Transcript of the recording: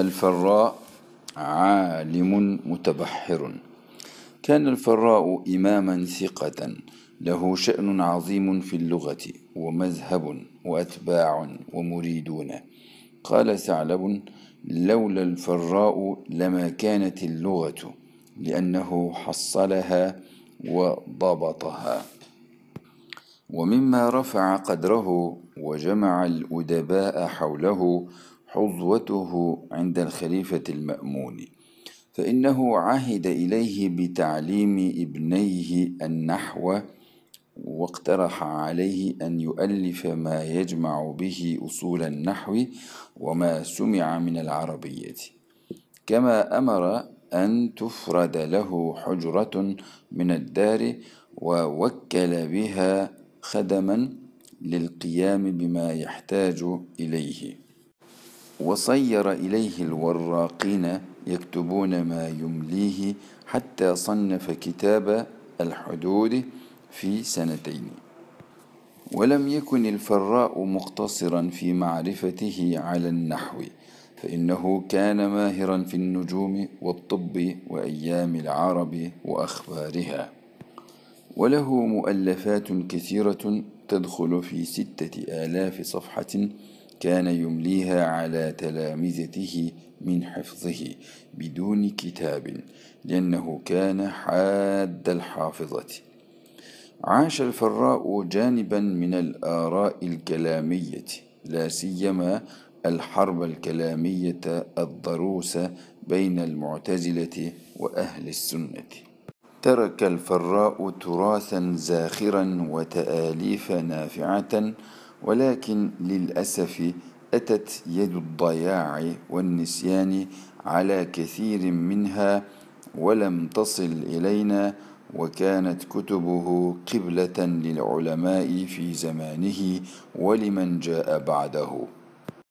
الفراء عالم متبحر. كان الفراء إماما ثقة له شأن عظيم في اللغة ومذهب وأتباع ومريدون. قال ثعلب لولا الفراء لما كانت اللغة لأنه حصلها وضبطها. ومما رفع قدره وجمع الأدباء حوله حظوته عند الخليفة المأمون فإنه عهد إليه بتعليم ابنيه النحو واقترح عليه أن يؤلف ما يجمع به أصول النحو وما سمع من العربية. كما أمر أن تفرد له حجرة من الدار ووكل بها خدما للقيام بما يحتاج إليه. وصير إليه الوراقين يكتبون ما يمليه حتى صنف كتاب الحدود في سنتين. ولم يكن الفراء مقتصرا في معرفته على النحو فإنه كان ماهرا في النجوم والطب وأيام العرب وأخبارها. وله مؤلفات كثيرة تدخل في ستة آلاف صفحة كان يمليها على تلامذته من حفظه بدون كتاب لأنه كان حاد الحافظة. عاش الفراء جانبا من الآراء الكلامية لا سيما الحرب الكلامية الضروسة بين المعتزلة وأهل السنة. ترك الفراء تراثا زاخرا وتآليف نافعة ولكن للأسف أتت يد الضياع والنسيان على كثير منها ولم تصل إلينا وكانت كتبه قبلة للعلماء في زمانه ولمن جاء بعده.